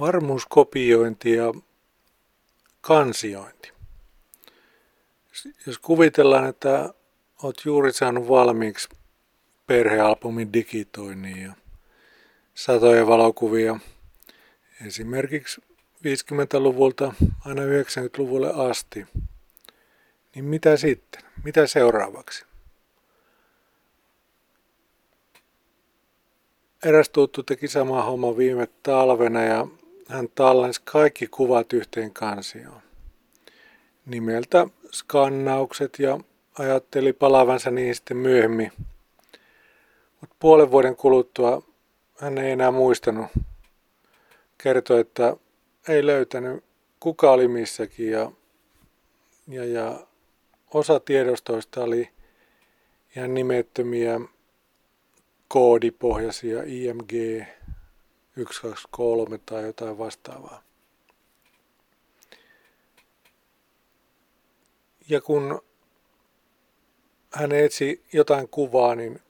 Varmuuskopiointi ja kansiointi. Jos kuvitellaan, että olet juuri saanut valmiiksi perhealbumin digitoinnin ja satoja valokuvia esimerkiksi 50-luvulta aina 90-luvulle asti, niin mitä sitten? Mitä seuraavaksi? Eräs tuttu teki sama homma viime talvena ja hän tallensi kaikki kuvat yhteen kansioon. Nimeltä skannaukset ja ajatteli palavansa niin sitten myöhemmin. Mutta puolen vuoden kuluttua hän ei enää muistanut. Kertoi, että ei löytänyt kuka oli missäkin ja, ja, ja osa tiedostoista oli ihan nimettömiä koodipohjaisia IMG 123 tai jotain vastaavaa. Ja kun hän etsi jotain kuvaa, niin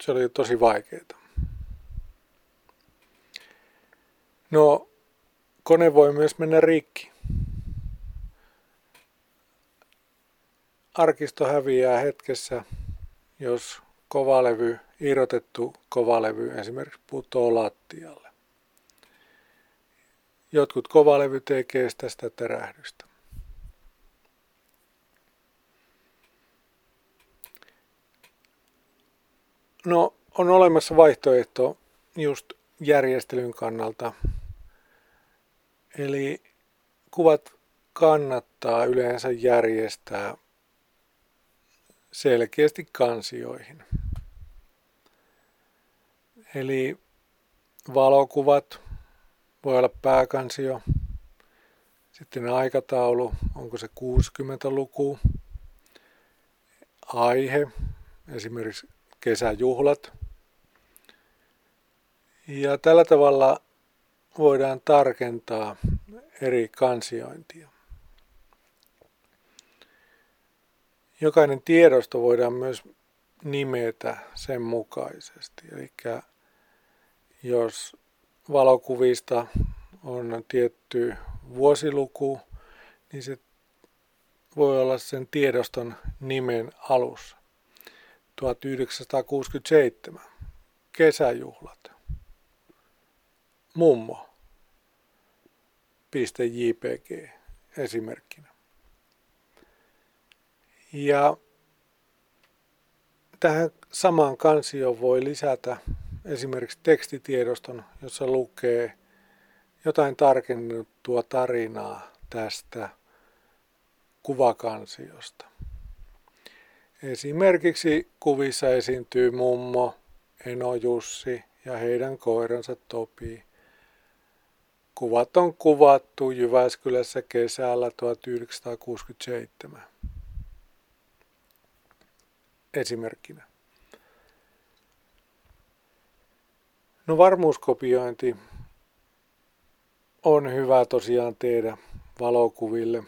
se oli tosi vaikeaa. No, kone voi myös mennä rikki. Arkisto häviää hetkessä, jos kovalevy, irrotettu kovalevy esimerkiksi putoo lattialle. Jotkut kovalevyt ei kestä sitä terähdystä. No, on olemassa vaihtoehto just järjestelyn kannalta. Eli kuvat kannattaa yleensä järjestää selkeästi kansioihin. Eli valokuvat voi olla pääkansio, sitten aikataulu, onko se 60-luku, aihe, esimerkiksi kesäjuhlat. Ja tällä tavalla voidaan tarkentaa eri kansiointia. Jokainen tiedosto voidaan myös nimetä sen mukaisesti. Eli jos valokuvista on tietty vuosiluku, niin se voi olla sen tiedoston nimen alussa. 1967. Kesäjuhlat. Mummo. .jpg esimerkkinä. Ja tähän samaan kansioon voi lisätä esimerkiksi tekstitiedoston, jossa lukee jotain tarkennettua tarinaa tästä kuvakansiosta. Esimerkiksi kuvissa esiintyy mummo, Eno Jussi ja heidän koiransa Topi. Kuvat on kuvattu Jyväskylässä kesällä 1967. Esimerkkinä. No varmuuskopiointi on hyvä tosiaan tehdä valokuville,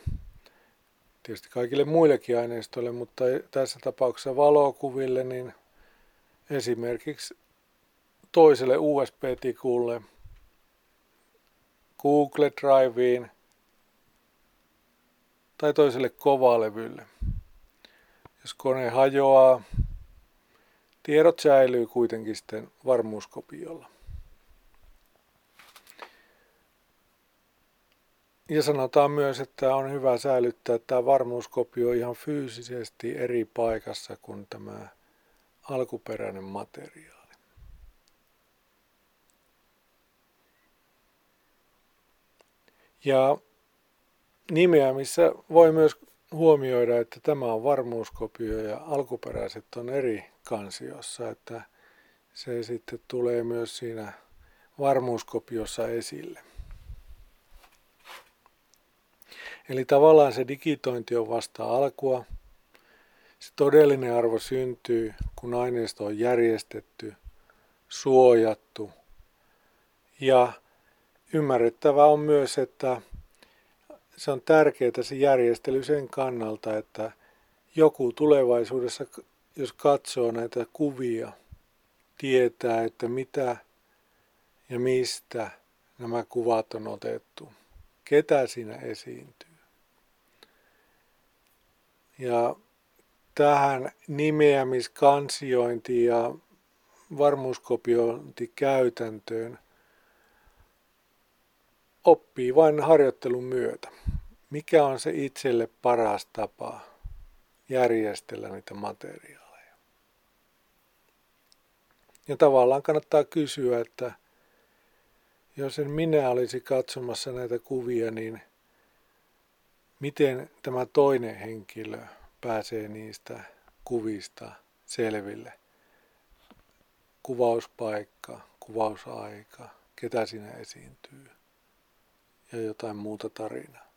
tietysti kaikille muillekin aineistoille, mutta tässä tapauksessa valokuville, niin esimerkiksi toiselle USB-tikulle, Google Driveen tai toiselle kovalevylle. Jos kone hajoaa, tiedot säilyy kuitenkin sitten varmuuskopiolla. Ja sanotaan myös, että on hyvä säilyttää tämä varmuuskopio ihan fyysisesti eri paikassa kuin tämä alkuperäinen materiaali. Ja nimeämissä voi myös huomioida, että tämä on varmuuskopio ja alkuperäiset on eri kansiossa, että se sitten tulee myös siinä varmuuskopiossa esille. Eli tavallaan se digitointi on vasta alkua. Se todellinen arvo syntyy, kun aineisto on järjestetty, suojattu. Ja ymmärrettävä on myös, että se on tärkeää se järjestely sen kannalta, että joku tulevaisuudessa, jos katsoo näitä kuvia, tietää, että mitä ja mistä nämä kuvat on otettu, ketä siinä esiintyy. Ja tähän nimeämiskansiointiin ja varmuuskopiointikäytäntöön oppii vain harjoittelun myötä. Mikä on se itselle paras tapa järjestellä niitä materiaaleja? Ja tavallaan kannattaa kysyä, että jos en minä olisi katsomassa näitä kuvia, niin miten tämä toinen henkilö pääsee niistä kuvista selville? Kuvauspaikka, kuvausaika, ketä siinä esiintyy ja jotain muuta tarinaa.